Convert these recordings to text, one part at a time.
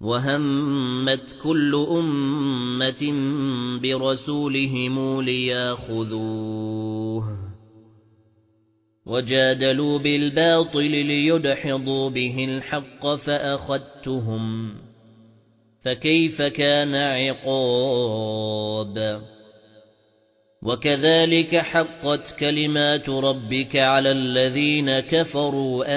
وَهَمَّتْ كُلُّ أُمَّةٍ بِرَسُولِهِمْ لِيَأْخُذُوهُ وَجَادَلُوا بِالْبَاطِلِ لِيُدْحِضُوا بِهِ الْحَقَّ فَأَخَذْتُهُمْ فَكَيْفَ كَانَ عِقَابِ وَكَذَلِكَ حَقَّتْ كَلِمَاتُ رَبِّكَ عَلَى الَّذِينَ كَفَرُوا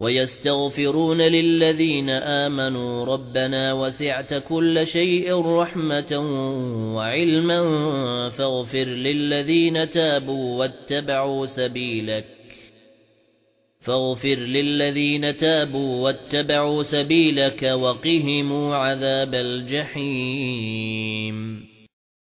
وَيَسْتَغْفِرُونَ لِلَّذِينَ آمَنُوا رَبَّنَا وَسِعْتَ كُلَّ شَيْءٍ رَحْمَةً وَعِلْمًا فَاغْفِرْ لِلَّذِينَ تَابُوا وَاتَّبَعُوا سَبِيلَكَ فاغفر للذين تابوا واتبعوا سبيلك وقهم عذاب الجحيم